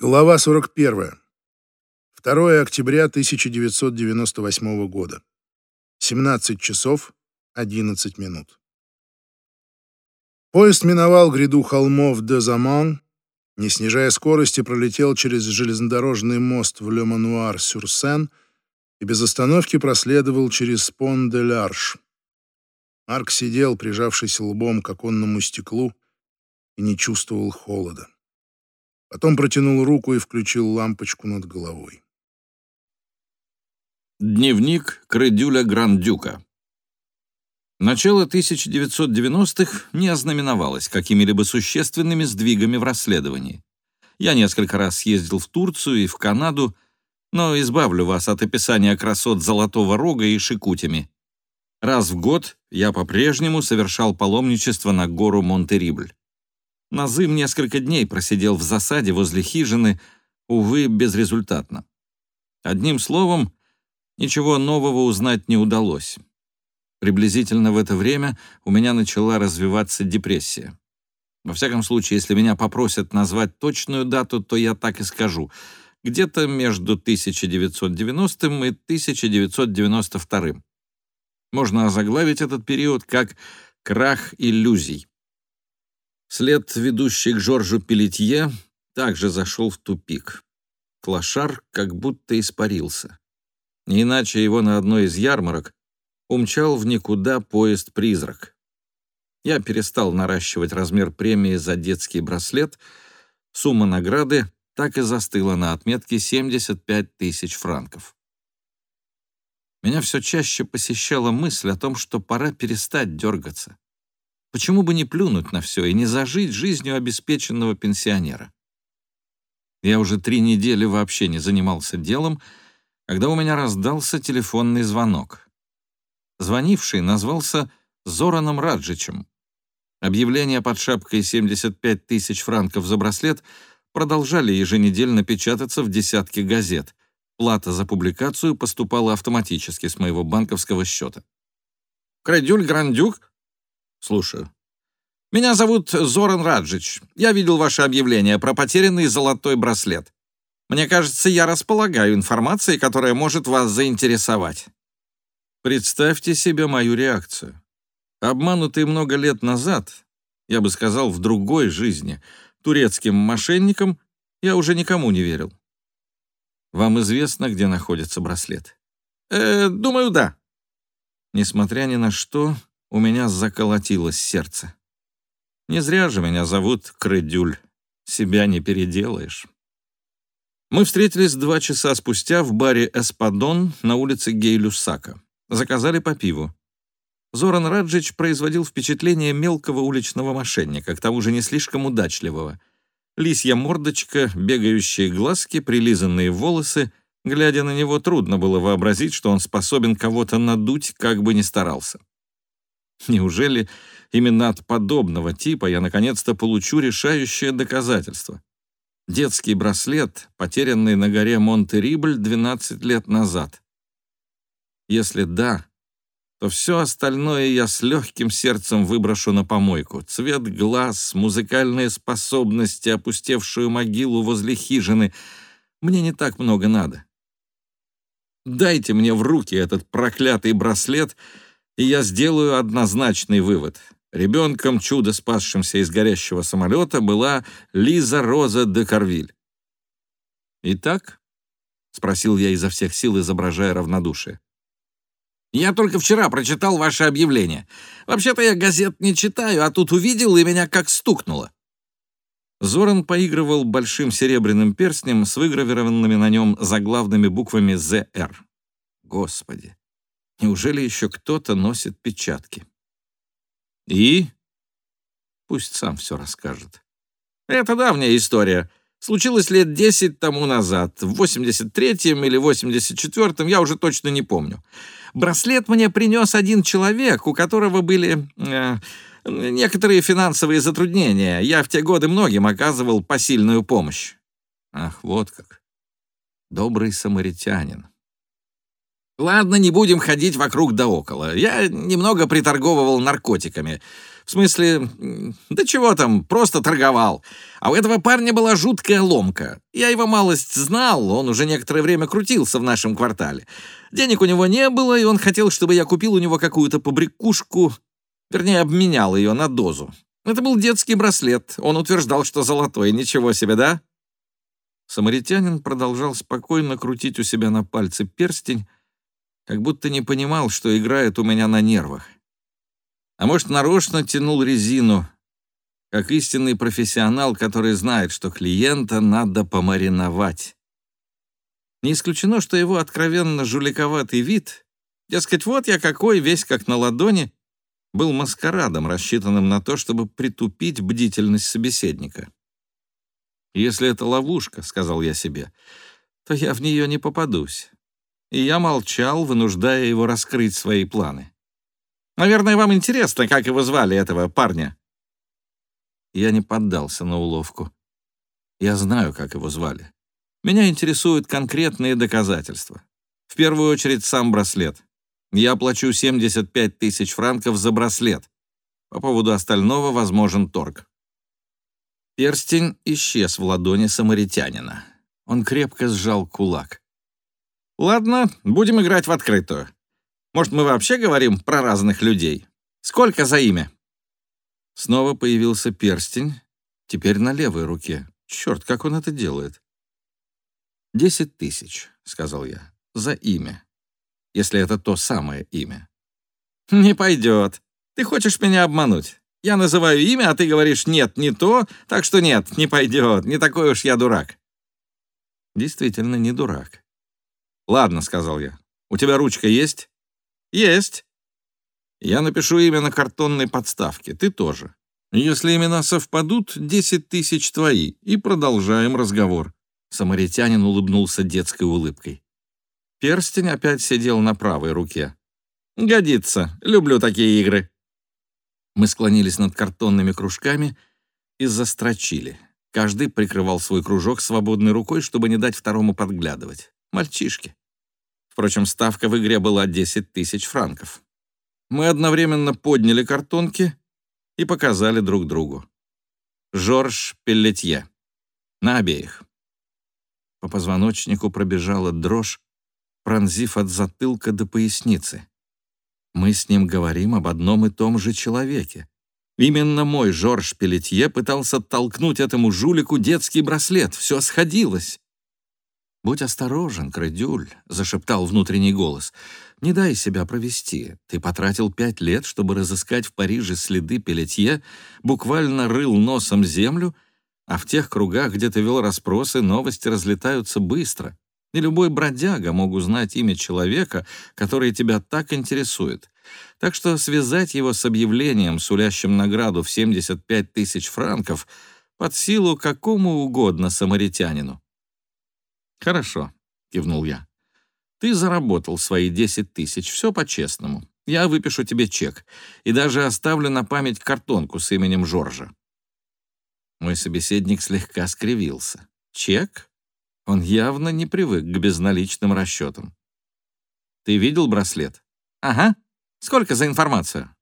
Глава 41. 2 октября 1998 года. 17 часов 11 минут. Поезд миновал гряду холмов Дез-Аман, не снижая скорости, пролетел через железнодорожный мост в Ле-Мануар-Сюр-Сен и без остановки проследовал через Пон-де-Ларш. Марк сидел, прижавшись лбом к оконному стеклу, и не чувствовал холода. Потом протянул руку и включил лампочку над головой. Дневник Кредюля Грандюка Начало 1990-х не ознаменовалось какими-либо существенными сдвигами в расследовании. Я несколько раз съездил в Турцию и в Канаду, но избавлю вас от описания красот Золотого Рога и Шикутями. Раз в год я по-прежнему совершал паломничество на гору Монтерибль. Назым несколько дней просидел в засаде возле хижины, увы, безрезультатно. Одним словом, ничего нового узнать не удалось. Приблизительно в это время у меня начала развиваться депрессия. Во всяком случае, если меня попросят назвать точную дату, то я так и скажу. Где-то между 1990 и 1992. Можно озаглавить этот период как «крах иллюзий». След, ведущий к Жоржу Пелетье, также зашел в тупик. Клошар как будто испарился. Не иначе его на одной из ярмарок умчал в никуда поезд-призрак. Я перестал наращивать размер премии за детский браслет. Сумма награды так и застыла на отметке 75 тысяч франков. Меня все чаще посещала мысль о том, что пора перестать дергаться. Почему бы не плюнуть на все и не зажить жизнью обеспеченного пенсионера? Я уже три недели вообще не занимался делом, когда у меня раздался телефонный звонок. Звонивший назвался Зораном Раджичем. Объявления под шапкой 75 тысяч франков за браслет продолжали еженедельно печататься в десятке газет. Плата за публикацию поступала автоматически с моего банковского счета. «Кредюль Грандюк Слушаю. Меня зовут Зоран Раджич. Я видел ваше объявление про потерянный золотой браслет. Мне кажется, я располагаю информацией, которая может вас заинтересовать. Представьте себе мою реакцию. Обманутый много лет назад, я бы сказал, в другой жизни, турецким мошенникам, я уже никому не верил. Вам известно, где находится браслет? Э, думаю, да. Несмотря ни на что, у меня заколотилось сердце. Не зря же меня зовут Крыдюль. Себя не переделаешь. Мы встретились два часа спустя в баре «Эспадон» на улице Гейлюсака. Заказали по пиву. Зоран Раджич производил впечатление мелкого уличного мошенника, к тому же не слишком удачливого. Лисья мордочка, бегающие глазки, прилизанные волосы. Глядя на него, трудно было вообразить, что он способен кого-то надуть, как бы ни старался. Неужели именно от подобного типа я наконец-то получу решающее доказательство? Детский браслет, потерянный на горе Монте-Рибль 12 лет назад. Если да, то все остальное я с легким сердцем выброшу на помойку. Цвет глаз, музыкальные способности, опустевшую могилу возле хижины. Мне не так много надо. Дайте мне в руки этот проклятый браслет — и я сделаю однозначный вывод. Ребенком, чудо спасшимся из горящего самолета, была Лиза Роза де Карвиль. «Итак?» — спросил я изо всех сил, изображая равнодушие. «Я только вчера прочитал ваше объявление. Вообще-то я газет не читаю, а тут увидел, и меня как стукнуло». Зоран поигрывал большим серебряным перстнем с выгравированными на нем заглавными буквами «ЗР». Господи, Неужели еще кто-то носит печатки? И? Пусть сам все расскажет. Это давняя история. Случилось лет десять тому назад, в 83-м или 84-м, я уже точно не помню. Браслет мне принес один человек, у которого были э, некоторые финансовые затруднения. Я в те годы многим оказывал посильную помощь. Ах, вот как. Добрый самаритянин. Ладно, не будем ходить вокруг да около. Я немного приторговывал наркотиками. В смысле, да чего там, просто торговал. А у этого парня была жуткая ломка. Я его малость знал, он уже некоторое время крутился в нашем квартале. Денег у него не было, и он хотел, чтобы я купил у него какую-то побрякушку, вернее, обменял ее на дозу. Это был детский браслет. Он утверждал, что золотой. Ничего себе, да? Самаритянин продолжал спокойно крутить у себя на пальце перстень, как будто не понимал, что играет у меня на нервах. А может, нарочно тянул резину, как истинный профессионал, который знает, что клиента надо помариновать. Не исключено, что его откровенно жуликоватый вид, дескать, вот я какой, весь как на ладони, был маскарадом, рассчитанным на то, чтобы притупить бдительность собеседника. «Если это ловушка», — сказал я себе, — «то я в нее не попадусь и я молчал, вынуждая его раскрыть свои планы. «Наверное, вам интересно, как его звали, этого парня?» Я не поддался на уловку. Я знаю, как его звали. Меня интересуют конкретные доказательства. В первую очередь сам браслет. Я плачу 75 тысяч франков за браслет. По поводу остального возможен торг. Перстень исчез в ладони самаритянина. Он крепко сжал кулак. Ладно, будем играть в открытую. Может, мы вообще говорим про разных людей? Сколько за имя?» Снова появился перстень, теперь на левой руке. Черт, как он это делает? «Десять тысяч», — сказал я, — «за имя. Если это то самое имя». «Не пойдет. Ты хочешь меня обмануть. Я называю имя, а ты говоришь «нет, не то», так что нет, не пойдет, не такой уж я дурак». Действительно, не дурак. «Ладно», — сказал я. «У тебя ручка есть?» «Есть». «Я напишу имя на картонной подставке, ты тоже. Если имена совпадут, десять тысяч твои, и продолжаем разговор». Самаритянин улыбнулся детской улыбкой. Перстень опять сидел на правой руке. «Годится. Люблю такие игры». Мы склонились над картонными кружками и застрочили. Каждый прикрывал свой кружок свободной рукой, чтобы не дать второму подглядывать. Мальчишки. Впрочем, ставка в игре была 10 тысяч франков. Мы одновременно подняли картонки и показали друг другу. Жорж Пеллетье. На обеих. По позвоночнику пробежала дрожь, пронзив от затылка до поясницы. Мы с ним говорим об одном и том же человеке. Именно мой Жорж Пелетье пытался толкнуть этому жулику детский браслет. Все сходилось. «Будь осторожен, Кредюль», — зашептал внутренний голос. «Не дай себя провести. Ты потратил пять лет, чтобы разыскать в Париже следы Пелетье, буквально рыл носом землю, а в тех кругах, где ты вел расспросы, новости разлетаются быстро. И любой бродяга мог узнать имя человека, который тебя так интересует. Так что связать его с объявлением, сулящим награду в 75 тысяч франков, под силу какому угодно самаритянину. «Хорошо», — кивнул я. «Ты заработал свои десять тысяч, все по-честному. Я выпишу тебе чек и даже оставлю на память картонку с именем Жоржа». Мой собеседник слегка скривился. «Чек?» Он явно не привык к безналичным расчетам. «Ты видел браслет?» «Ага. Сколько за информацию?»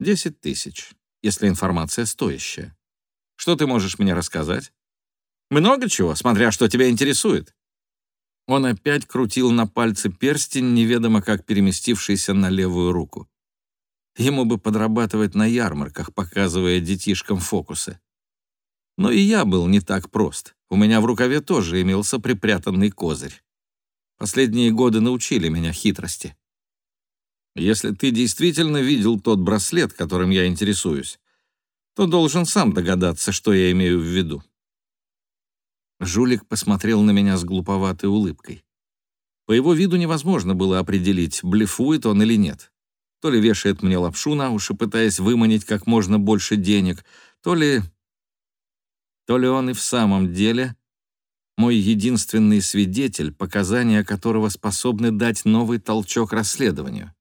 «Десять тысяч, если информация стоящая. Что ты можешь мне рассказать?» Много чего, смотря что тебя интересует. Он опять крутил на пальце перстень, неведомо как переместившийся на левую руку. Ему бы подрабатывать на ярмарках, показывая детишкам фокусы. Но и я был не так прост. У меня в рукаве тоже имелся припрятанный козырь. Последние годы научили меня хитрости. Если ты действительно видел тот браслет, которым я интересуюсь, то должен сам догадаться, что я имею в виду. Жулик посмотрел на меня с глуповатой улыбкой. По его виду невозможно было определить, блефует он или нет. То ли вешает мне лапшу на уши, пытаясь выманить как можно больше денег, то ли... То ли он и в самом деле мой единственный свидетель, показания которого способны дать новый толчок расследованию.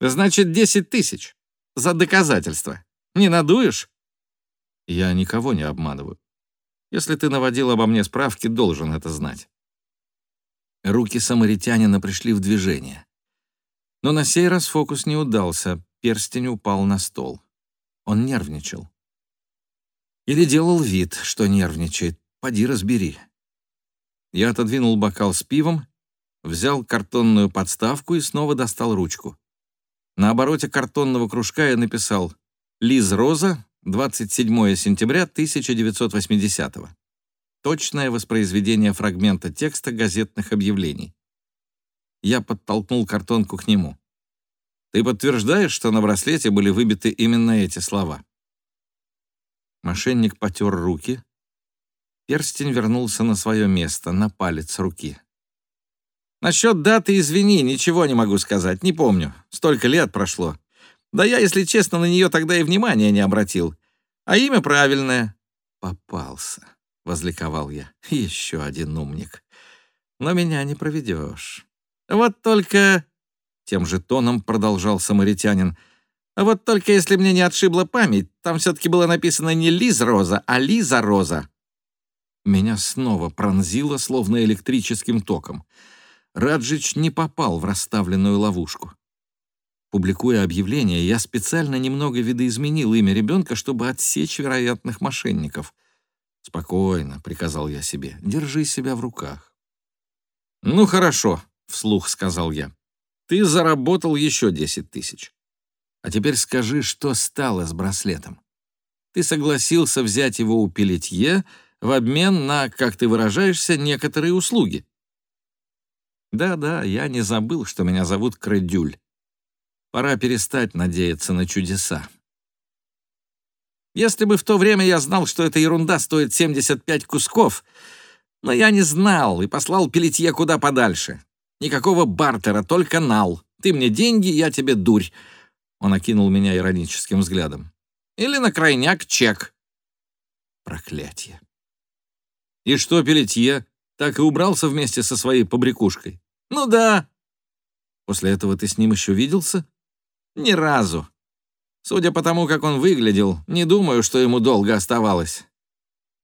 «Значит, десять тысяч. За доказательство. Не надуешь?» «Я никого не обманываю. Если ты наводил обо мне справки, должен это знать. Руки самаритянина пришли в движение. Но на сей раз фокус не удался, перстень упал на стол. Он нервничал. Или делал вид, что нервничает. Поди разбери. Я отодвинул бокал с пивом, взял картонную подставку и снова достал ручку. На обороте картонного кружка я написал «Лиз Роза, 27 сентября 1980 -го. Точное воспроизведение фрагмента текста газетных объявлений. Я подтолкнул картонку к нему. «Ты подтверждаешь, что на браслете были выбиты именно эти слова?» Мошенник потер руки. Перстень вернулся на свое место, на палец руки. «Насчет даты, извини, ничего не могу сказать, не помню. Столько лет прошло. Да я, если честно, на нее тогда и внимания не обратил. А имя правильное». «Попался», — возликовал я. «Еще один умник. Но меня не проведешь». «Вот только...» — тем же тоном продолжал самаритянин — вот только если мне не отшибла память, там все-таки было написано не Лиз Роза, а Лиза Роза. Меня снова пронзило, словно электрическим током. Раджич не попал в расставленную ловушку. Публикуя объявление, я специально немного видоизменил имя ребенка, чтобы отсечь вероятных мошенников. «Спокойно», — приказал я себе, — «держи себя в руках». «Ну хорошо», — вслух сказал я. «Ты заработал еще десять тысяч. А теперь скажи, что стало с браслетом? Ты согласился взять его у Пелетье в обмен на, как ты выражаешься, некоторые услуги. Да-да, я не забыл, что меня зовут Кредюль. Пора перестать надеяться на чудеса. Если бы в то время я знал, что эта ерунда стоит 75 кусков, но я не знал и послал Пелетье куда подальше. Никакого бартера, только нал. Ты мне деньги, я тебе дурь. Он окинул меня ироническим взглядом. «Или на крайняк чек». Проклятие. «И что, Пелетье, так и убрался вместе со своей побрякушкой?» «Ну да». «После этого ты с ним еще виделся?» «Ни разу. Судя по тому, как он выглядел, не думаю, что ему долго оставалось».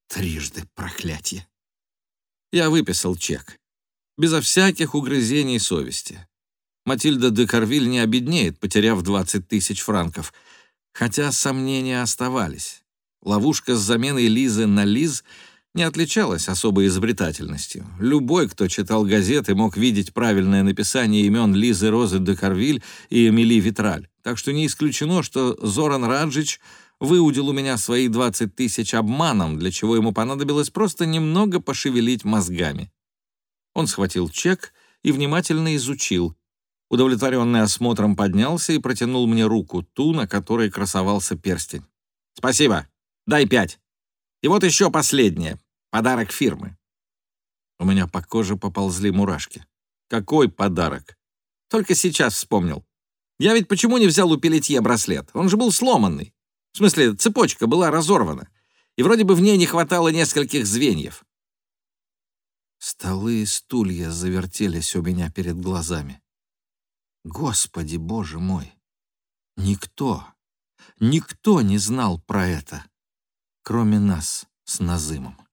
Трижды проклятие. Я выписал чек. Безо всяких угрызений совести. Матильда де Карвиль не обеднеет, потеряв 20 тысяч франков. Хотя сомнения оставались. Ловушка с заменой Лизы на Лиз не отличалась особой изобретательностью. Любой, кто читал газеты, мог видеть правильное написание имен Лизы Розы де Карвиль и Эмили Витраль. Так что не исключено, что Зоран Раджич выудил у меня свои 20 тысяч обманом, для чего ему понадобилось просто немного пошевелить мозгами. Он схватил чек и внимательно изучил. Удовлетворенный осмотром поднялся и протянул мне руку, ту, на которой красовался перстень. «Спасибо. Дай пять. И вот еще последнее. Подарок фирмы». У меня по коже поползли мурашки. «Какой подарок?» Только сейчас вспомнил. Я ведь почему не взял у Пелетье браслет? Он же был сломанный. В смысле, цепочка была разорвана. И вроде бы в ней не хватало нескольких звеньев. Столы и стулья завертелись у меня перед глазами. Господи, Боже мой! Никто, никто не знал про это, кроме нас с Назымом.